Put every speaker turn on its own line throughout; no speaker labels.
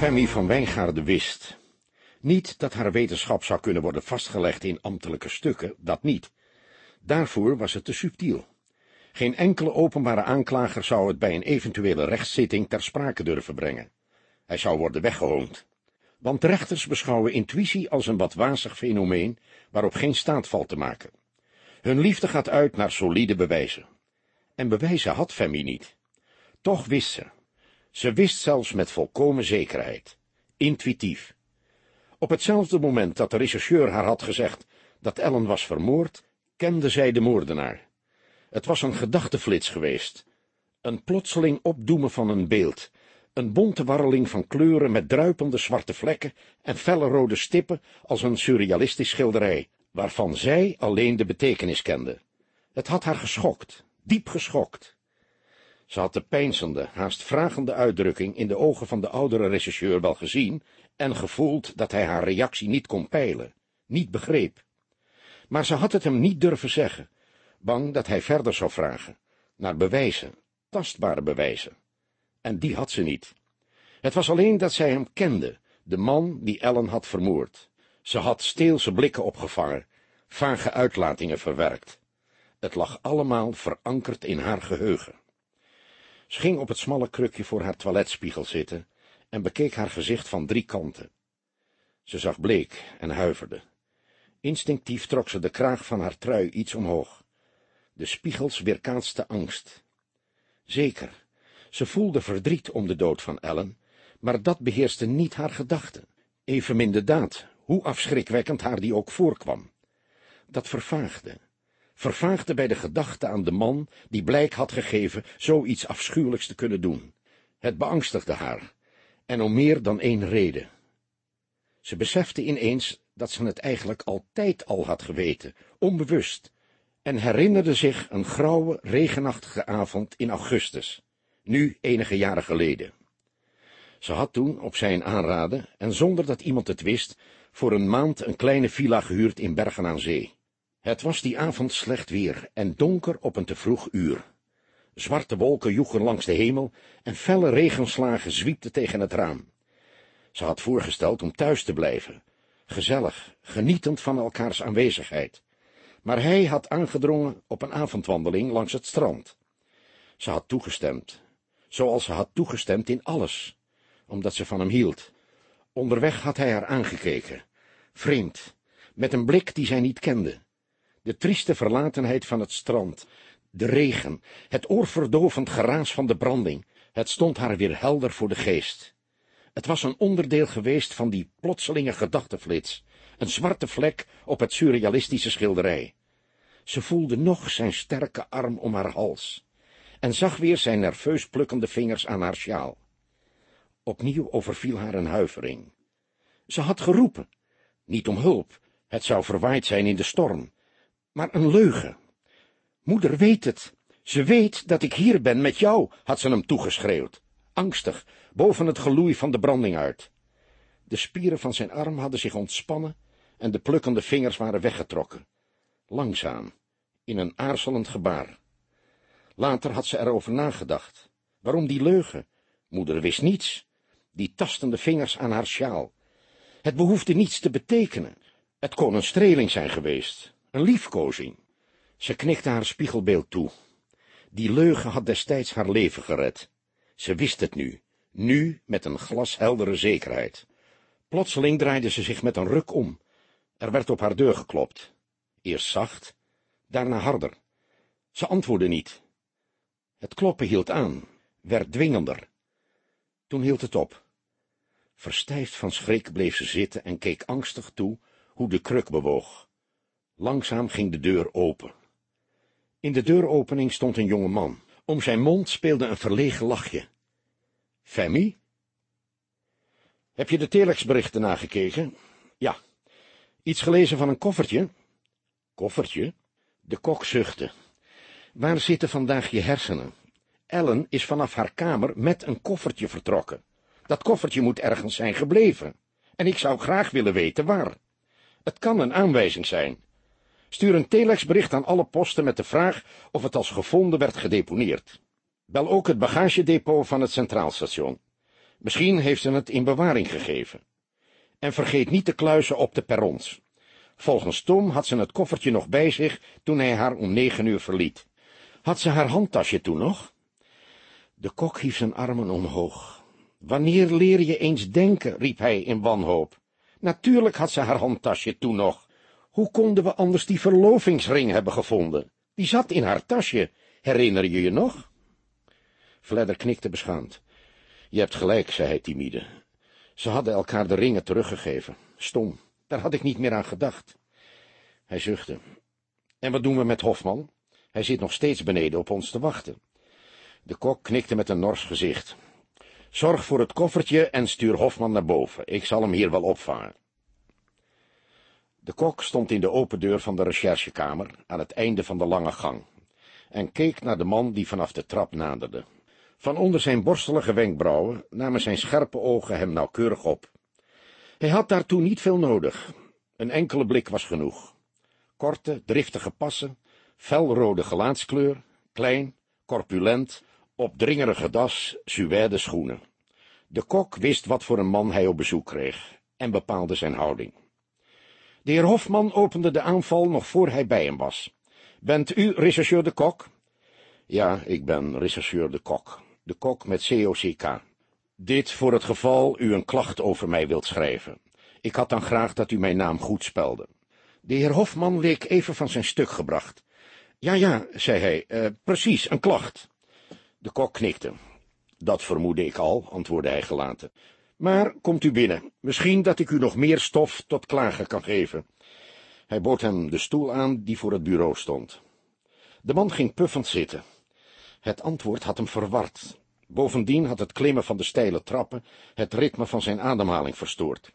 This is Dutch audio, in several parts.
Femi van Wijngaarden wist. Niet dat haar wetenschap zou kunnen worden vastgelegd in ambtelijke stukken, dat niet. Daarvoor was het te subtiel. Geen enkele openbare aanklager zou het bij een eventuele rechtszitting ter sprake durven brengen. Hij zou worden weggehoond. Want rechters beschouwen intuïtie als een wat wazig fenomeen, waarop geen staat te maken. Hun liefde gaat uit naar solide bewijzen. En bewijzen had Femi niet. Toch wist ze. Ze wist zelfs met volkomen zekerheid. Intuïtief. Op hetzelfde moment dat de rechercheur haar had gezegd dat Ellen was vermoord, kende zij de moordenaar. Het was een gedachteflits geweest. Een plotseling opdoemen van een beeld, een bonte warreling van kleuren met druipende zwarte vlekken en felle rode stippen als een surrealistisch schilderij, waarvan zij alleen de betekenis kende. Het had haar geschokt, diep geschokt. Ze had de peinzende, haast vragende uitdrukking in de ogen van de oudere regisseur wel gezien en gevoeld dat hij haar reactie niet kon peilen, niet begreep. Maar ze had het hem niet durven zeggen, bang dat hij verder zou vragen, naar bewijzen, tastbare bewijzen. En die had ze niet. Het was alleen dat zij hem kende, de man die Ellen had vermoord. Ze had steelse blikken opgevangen, vage uitlatingen verwerkt. Het lag allemaal verankerd in haar geheugen. Ze ging op het smalle krukje voor haar toiletspiegel zitten en bekeek haar gezicht van drie kanten. Ze zag bleek en huiverde. Instinctief trok ze de kraag van haar trui iets omhoog. De spiegels weerkaatste angst. Zeker, ze voelde verdriet om de dood van Ellen, maar dat beheerste niet haar gedachten, evenmin de daad, hoe afschrikwekkend haar die ook voorkwam. Dat vervaagde, vervaagde bij de gedachte aan de man die blijk had gegeven zoiets afschuwelijks te kunnen doen. Het beangstigde haar, en om meer dan één reden. Ze besefte ineens dat ze het eigenlijk altijd al had geweten, onbewust, en herinnerde zich een grauwe, regenachtige avond in augustus, nu enige jaren geleden. Ze had toen, op zijn aanraden, en zonder dat iemand het wist, voor een maand een kleine villa gehuurd in Bergen aan Zee. Het was die avond slecht weer en donker op een te vroeg uur. Zwarte wolken joegen langs de hemel en felle regenslagen zwiepten tegen het raam. Ze had voorgesteld om thuis te blijven, gezellig, genietend van elkaars aanwezigheid. Maar hij had aangedrongen op een avondwandeling langs het strand. Ze had toegestemd, zoals ze had toegestemd in alles, omdat ze van hem hield. Onderweg had hij haar aangekeken, vreemd, met een blik die zij niet kende. De trieste verlatenheid van het strand, de regen, het oorverdovend geraas van de branding, het stond haar weer helder voor de geest. Het was een onderdeel geweest van die plotselinge gedachtenflits, een zwarte vlek op het surrealistische schilderij. Ze voelde nog zijn sterke arm om haar hals, en zag weer zijn nerveus plukkende vingers aan haar sjaal. Opnieuw overviel haar een huivering. Ze had geroepen, niet om hulp, het zou verwaaid zijn in de storm, maar een leugen. Moeder weet het, ze weet dat ik hier ben met jou, had ze hem toegeschreeuwd, angstig, boven het geloei van de branding uit. De spieren van zijn arm hadden zich ontspannen en de plukkende vingers waren weggetrokken, langzaam, in een aarzelend gebaar. Later had ze erover nagedacht. Waarom die leugen? Moeder wist niets. Die tastende vingers aan haar sjaal. Het behoefde niets te betekenen. Het kon een streling zijn geweest, een liefkozing. Ze knikte haar spiegelbeeld toe. Die leugen had destijds haar leven gered. Ze wist het nu, nu met een glasheldere zekerheid. Plotseling draaide ze zich met een ruk om. Er werd op haar deur geklopt. Eerst zacht, daarna harder. Ze antwoordde niet. Het kloppen hield aan, werd dwingender. Toen hield het op. Verstijfd van schrik bleef ze zitten en keek angstig toe hoe de kruk bewoog. Langzaam ging de deur open. In de deuropening stond een jonge man. Om zijn mond speelde een verlegen lachje. Femi? Heb je de telexberichten nagekeken? Ja. Iets gelezen van een koffertje? Koffertje? De kok zuchtte. Waar zitten vandaag je hersenen? Ellen is vanaf haar kamer met een koffertje vertrokken. Dat koffertje moet ergens zijn gebleven. En ik zou graag willen weten waar. Het kan een aanwijzing zijn. Stuur een telexbericht aan alle posten met de vraag of het als gevonden werd gedeponeerd. Bel ook het bagagedepot van het centraalstation. Misschien heeft ze het in bewaring gegeven. En vergeet niet de kluizen op de perrons. Volgens Tom had ze het koffertje nog bij zich toen hij haar om negen uur verliet. Had ze haar handtasje toen nog? De kok hief zijn armen omhoog. Wanneer leer je eens denken, riep hij in wanhoop. Natuurlijk had ze haar handtasje toen nog. Hoe konden we anders die verlovingsring hebben gevonden? Die zat in haar tasje, herinner je je nog? Fledder knikte beschaamd. Je hebt gelijk, zei hij timide. Ze hadden elkaar de ringen teruggegeven. Stom, daar had ik niet meer aan gedacht. Hij zuchtte. En wat doen we met Hofman? Hij zit nog steeds beneden op ons te wachten. De kok knikte met een nors gezicht. Zorg voor het koffertje en stuur Hofman naar boven. Ik zal hem hier wel opvangen. De kok stond in de open deur van de recherchekamer, aan het einde van de lange gang, en keek naar de man die vanaf de trap naderde. Van onder zijn borstelige wenkbrauwen namen zijn scherpe ogen hem nauwkeurig op. Hij had daartoe niet veel nodig. Een enkele blik was genoeg. Korte, driftige passen, felrode gelaatskleur, klein, corpulent, opdringerige das, suède schoenen. De kok wist wat voor een man hij op bezoek kreeg en bepaalde zijn houding. De heer Hofman opende de aanval nog voor hij bij hem was. Bent u rechercheur de Kok? Ja, ik ben rechercheur de Kok. De Kok met COCK. Dit voor het geval u een klacht over mij wilt schrijven. Ik had dan graag dat u mijn naam goed spelde. De heer Hofman leek even van zijn stuk gebracht. Ja, ja, zei hij, uh, precies, een klacht. De kok knikte. Dat vermoedde ik al, antwoordde hij gelaten. Maar komt u binnen, misschien dat ik u nog meer stof tot klagen kan geven. Hij bood hem de stoel aan die voor het bureau stond. De man ging puffend zitten. Het antwoord had hem verward. Bovendien had het klimmen van de steile trappen het ritme van zijn ademhaling verstoord.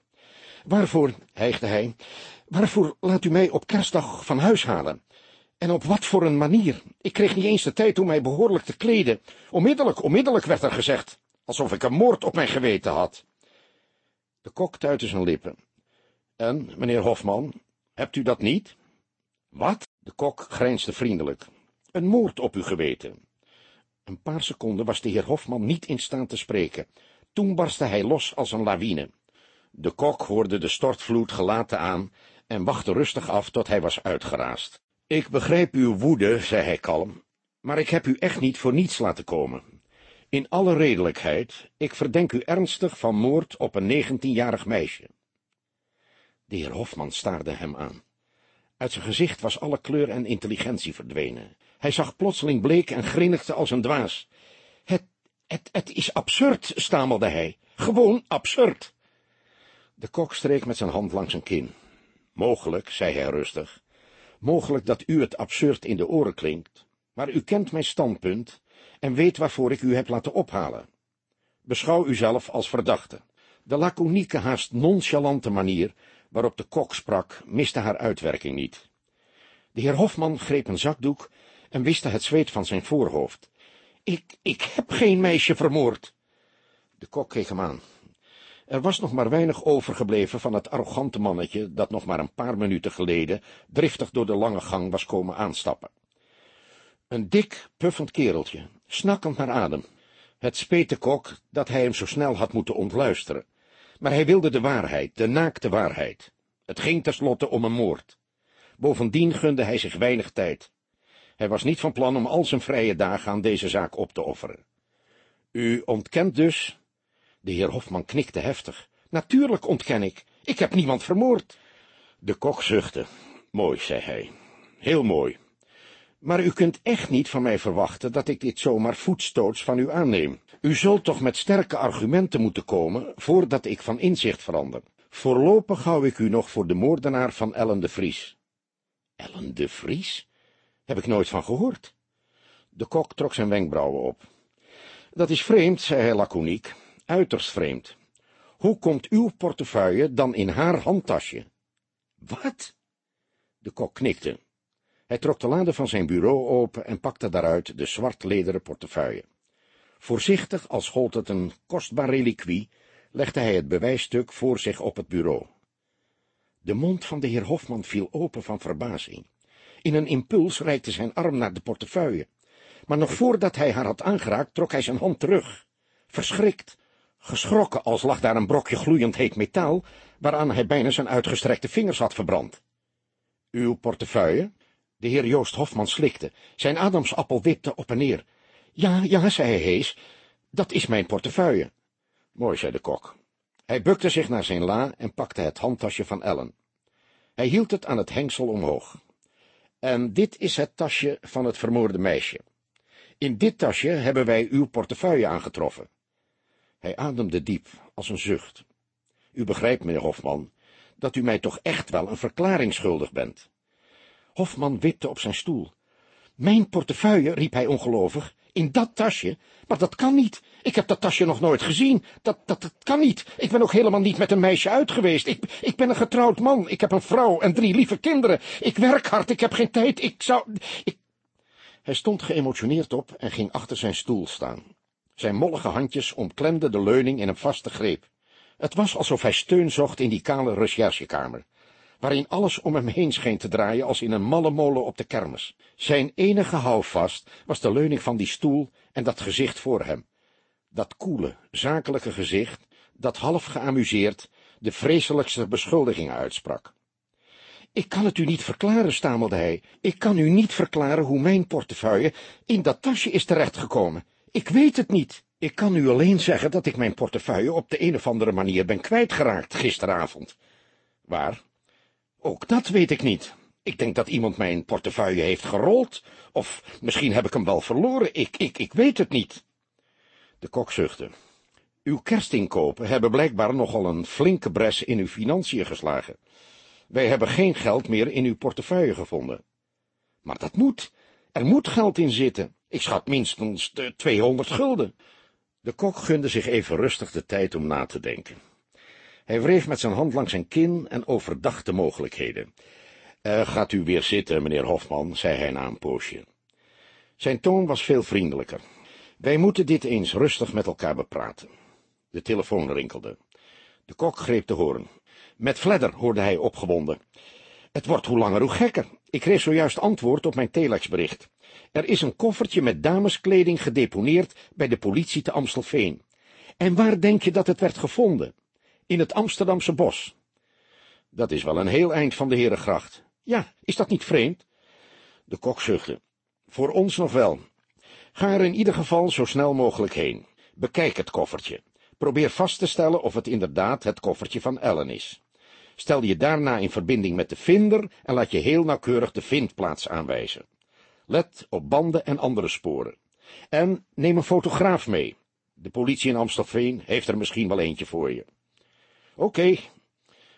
Waarvoor, hijgde hij, waarvoor laat u mij op kerstdag van huis halen? En op wat voor een manier? Ik kreeg niet eens de tijd om mij behoorlijk te kleden. Onmiddellijk, onmiddellijk werd er gezegd, alsof ik een moord op mijn geweten had. De kok tuitte zijn lippen. En, meneer Hofman, hebt u dat niet? Wat? De kok grijnsde vriendelijk. Een moord op uw geweten. Een paar seconden was de heer Hofman niet in staat te spreken. Toen barstte hij los als een lawine. De kok hoorde de stortvloed gelaten aan en wachtte rustig af tot hij was uitgeraasd. Ik begrijp uw woede, zei hij kalm, maar ik heb u echt niet voor niets laten komen. In alle redelijkheid, ik verdenk u ernstig van moord op een negentienjarig meisje. De heer Hofman staarde hem aan. Uit zijn gezicht was alle kleur en intelligentie verdwenen. Hij zag plotseling bleek en grinnikte als een dwaas. Het, het, het is absurd, stamelde hij. Gewoon absurd. De kok streek met zijn hand langs zijn kin. Mogelijk, zei hij rustig, mogelijk dat u het absurd in de oren klinkt, maar u kent mijn standpunt en weet waarvoor ik u heb laten ophalen. Beschouw uzelf als verdachte. De laconieke, haast nonchalante manier waarop de kok sprak, miste haar uitwerking niet. De heer Hofman greep een zakdoek en wiste het zweet van zijn voorhoofd. Ik, ik heb geen meisje vermoord. De kok keek hem aan. Er was nog maar weinig overgebleven van het arrogante mannetje dat nog maar een paar minuten geleden driftig door de lange gang was komen aanstappen. Een dik, puffend kereltje, snakkend naar adem. Het speet de kok dat hij hem zo snel had moeten ontluisteren, maar hij wilde de waarheid, de naakte waarheid. Het ging tenslotte om een moord. Bovendien gunde hij zich weinig tijd. Hij was niet van plan om al zijn vrije dagen aan deze zaak op te offeren. U ontkent dus de heer Hofman knikte heftig. Natuurlijk ontken ik. Ik heb niemand vermoord. De kok zuchtte. Mooi, zei hij. Heel mooi. Maar u kunt echt niet van mij verwachten dat ik dit zomaar voetstoots van u aanneem. U zult toch met sterke argumenten moeten komen, voordat ik van inzicht verander. Voorlopig hou ik u nog voor de moordenaar van Ellen de Vries. Ellen de Vries? Heb ik nooit van gehoord. De kok trok zijn wenkbrauwen op. Dat is vreemd, zei hij laconiek uiterst vreemd. Hoe komt uw portefeuille dan in haar handtasje? Wat? De kok knikte. Hij trok de lade van zijn bureau open en pakte daaruit de zwartlederen portefeuille. Voorzichtig, als gold het een kostbaar reliquie, legde hij het bewijsstuk voor zich op het bureau. De mond van de heer Hofman viel open van verbazing. In een impuls reikte zijn arm naar de portefeuille, maar nog voordat hij haar had aangeraakt, trok hij zijn hand terug. Verschrikt, geschrokken als lag daar een brokje gloeiend heet metaal, waaraan hij bijna zijn uitgestrekte vingers had verbrand. Uw portefeuille? De heer Joost Hofman slikte, zijn adamsappel wipte op en neer. Ja, ja, zei hij hees, dat is mijn portefeuille. Mooi, zei de kok. Hij bukte zich naar zijn la en pakte het handtasje van Ellen. Hij hield het aan het hengsel omhoog. En dit is het tasje van het vermoorde meisje. In dit tasje hebben wij uw portefeuille aangetroffen. Hij ademde diep, als een zucht. U begrijpt, meneer Hofman, dat u mij toch echt wel een verklaring schuldig bent. Hofman wipte op zijn stoel. Mijn portefeuille, riep hij ongelovig, in dat tasje? Maar dat kan niet. Ik heb dat tasje nog nooit gezien. Dat, dat, dat kan niet. Ik ben ook helemaal niet met een meisje uit geweest. Ik, ik ben een getrouwd man. Ik heb een vrouw en drie lieve kinderen. Ik werk hard. Ik heb geen tijd. Ik zou... Ik... Hij stond geëmotioneerd op en ging achter zijn stoel staan. Zijn mollige handjes omklemden de leuning in een vaste greep. Het was alsof hij steun zocht in die kale recherchekamer, waarin alles om hem heen scheen te draaien als in een malle molen op de kermis. Zijn enige houvast was de leuning van die stoel en dat gezicht voor hem. Dat koele, zakelijke gezicht, dat half geamuseerd de vreselijkste beschuldigingen uitsprak. Ik kan het u niet verklaren, stamelde hij. Ik kan u niet verklaren hoe mijn portefeuille in dat tasje is terechtgekomen. Ik weet het niet. Ik kan u alleen zeggen dat ik mijn portefeuille op de een of andere manier ben kwijtgeraakt gisteravond. Waar? Ook dat weet ik niet. Ik denk dat iemand mijn portefeuille heeft gerold, of misschien heb ik hem wel verloren. Ik, ik, ik weet het niet. De kok zuchtte. Uw kerstinkopen hebben blijkbaar nogal een flinke bres in uw financiën geslagen. Wij hebben geen geld meer in uw portefeuille gevonden. Maar dat moet. Er moet geld in zitten. Ik schat minstens de 200 gulden. De kok gunde zich even rustig de tijd om na te denken. Hij wreef met zijn hand langs zijn kin en overdacht de mogelijkheden. Gaat u weer zitten, meneer Hofman, zei hij na een poosje. Zijn toon was veel vriendelijker. Wij moeten dit eens rustig met elkaar bepraten. De telefoon rinkelde. De kok greep de hoorn. Met Fledder, hoorde hij opgewonden. Het wordt hoe langer hoe gekker. Ik kreeg zojuist antwoord op mijn telexbericht. Er is een koffertje met dameskleding gedeponeerd bij de politie te Amstelveen. En waar denk je dat het werd gevonden? In het Amsterdamse bos. Dat is wel een heel eind van de Herengracht. Ja, is dat niet vreemd? De kok zuchtte. Voor ons nog wel. Ga er in ieder geval zo snel mogelijk heen. Bekijk het koffertje. Probeer vast te stellen of het inderdaad het koffertje van Ellen is. Stel je daarna in verbinding met de vinder en laat je heel nauwkeurig de vindplaats aanwijzen. Let op banden en andere sporen. En neem een fotograaf mee. De politie in Amstelveen heeft er misschien wel eentje voor je. Oké.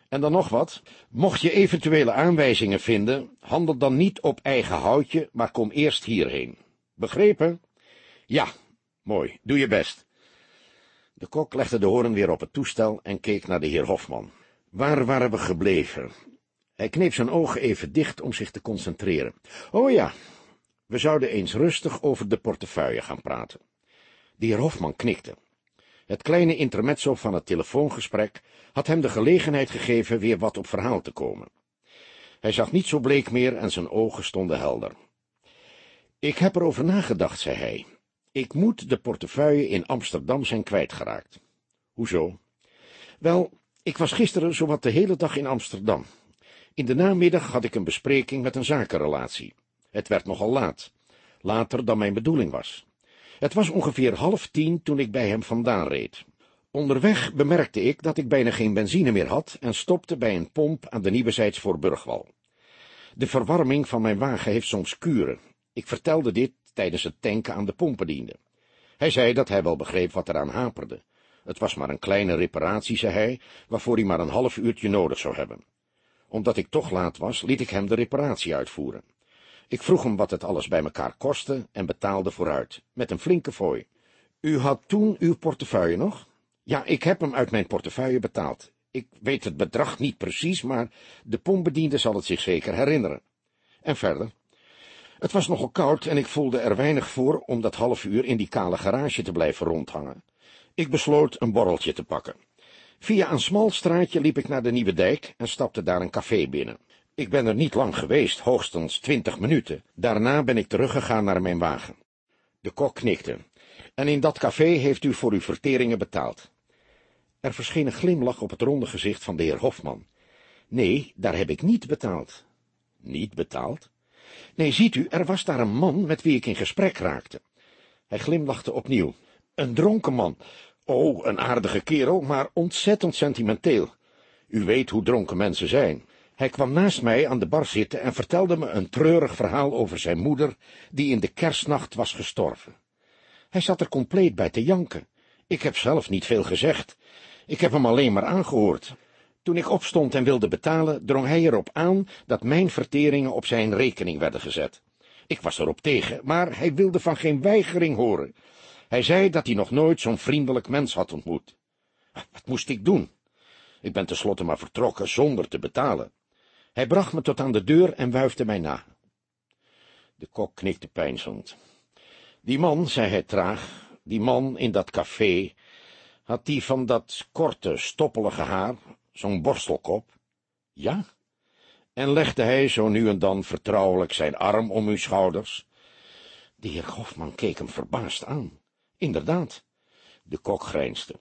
En dan nog wat. Mocht je eventuele aanwijzingen vinden, handel dan niet op eigen houtje, maar kom eerst hierheen. Begrepen? Ja, mooi, doe je best. De kok legde de hoorn weer op het toestel en keek naar de heer Hofman. Waar waren we gebleven? Hij kneep zijn ogen even dicht om zich te concentreren. Oh ja, we zouden eens rustig over de portefeuille gaan praten. De heer Hofman knikte. Het kleine intermezzo van het telefoongesprek had hem de gelegenheid gegeven weer wat op verhaal te komen. Hij zag niet zo bleek meer en zijn ogen stonden helder. Ik heb erover nagedacht, zei hij. Ik moet de portefeuille in Amsterdam zijn kwijtgeraakt. Hoezo? Wel, ik was gisteren zowat de hele dag in Amsterdam. In de namiddag had ik een bespreking met een zakenrelatie. Het werd nogal laat, later dan mijn bedoeling was. Het was ongeveer half tien toen ik bij hem vandaan reed. Onderweg bemerkte ik dat ik bijna geen benzine meer had en stopte bij een pomp aan de nieuwezijds voor Burgwal. De verwarming van mijn wagen heeft soms kuren. Ik vertelde dit tijdens het tanken aan de pompendiende. Hij zei dat hij wel begreep wat eraan haperde. Het was maar een kleine reparatie, zei hij, waarvoor hij maar een half uurtje nodig zou hebben. Omdat ik toch laat was, liet ik hem de reparatie uitvoeren. Ik vroeg hem wat het alles bij elkaar kostte en betaalde vooruit, met een flinke fooi. U had toen uw portefeuille nog? Ja, ik heb hem uit mijn portefeuille betaald. Ik weet het bedrag niet precies, maar de pompbediende zal het zich zeker herinneren. En verder? Het was nogal koud en ik voelde er weinig voor om dat half uur in die kale garage te blijven rondhangen. Ik besloot een borreltje te pakken. Via een smal straatje liep ik naar de Nieuwe Dijk en stapte daar een café binnen. Ik ben er niet lang geweest, hoogstens twintig minuten. Daarna ben ik teruggegaan naar mijn wagen. De kok knikte. En in dat café heeft u voor uw verteringen betaald. Er verscheen een glimlach op het ronde gezicht van de heer Hofman. Nee, daar heb ik niet betaald. Niet betaald? Nee, ziet u, er was daar een man met wie ik in gesprek raakte. Hij glimlachte opnieuw. Een dronken man. Oh, een aardige kerel, maar ontzettend sentimenteel. U weet hoe dronken mensen zijn. Hij kwam naast mij aan de bar zitten en vertelde me een treurig verhaal over zijn moeder, die in de kerstnacht was gestorven. Hij zat er compleet bij te janken. Ik heb zelf niet veel gezegd. Ik heb hem alleen maar aangehoord. Toen ik opstond en wilde betalen, drong hij erop aan dat mijn verteringen op zijn rekening werden gezet. Ik was erop tegen, maar hij wilde van geen weigering horen. Hij zei dat hij nog nooit zo'n vriendelijk mens had ontmoet. Wat moest ik doen? Ik ben tenslotte maar vertrokken zonder te betalen. Hij bracht me tot aan de deur en wuifde mij na. De kok knikte peinzend. Die man, zei hij traag, die man in dat café, had die van dat korte, stoppelige haar, zo'n borstelkop? Ja. En legde hij zo nu en dan vertrouwelijk zijn arm om uw schouders? De heer Hofman keek hem verbaasd aan. Inderdaad. De kok grijnsde.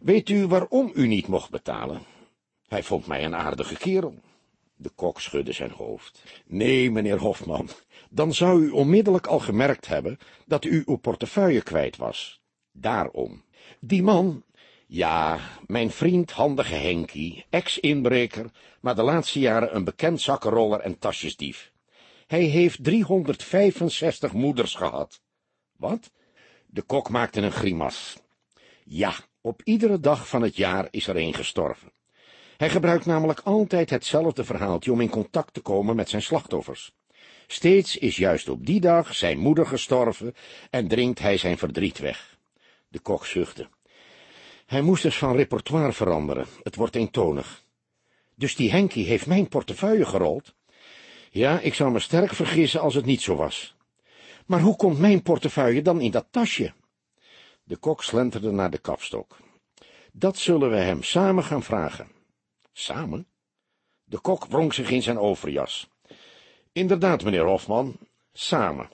Weet u waarom u niet mocht betalen? Hij vond mij een aardige kerel. De kok schudde zijn hoofd. Nee, meneer Hofman, dan zou u onmiddellijk al gemerkt hebben dat u uw portefeuille kwijt was. Daarom. Die man, ja, mijn vriend handige Henkie, ex-inbreker, maar de laatste jaren een bekend zakkenroller en tasjesdief. Hij heeft 365 moeders gehad. Wat? De kok maakte een grimas. Ja, op iedere dag van het jaar is er een gestorven. Hij gebruikt namelijk altijd hetzelfde verhaaltje om in contact te komen met zijn slachtoffers. Steeds is juist op die dag zijn moeder gestorven en dringt hij zijn verdriet weg. De kok zuchtte. Hij moest dus van repertoire veranderen, het wordt eentonig. Dus die Henkie heeft mijn portefeuille gerold? Ja, ik zou me sterk vergissen als het niet zo was. Maar hoe komt mijn portefeuille dan in dat tasje? De kok slenterde naar de kapstok. Dat zullen we hem samen gaan vragen. Samen? De kok wrong zich in zijn overjas. Inderdaad, meneer Hofman, samen.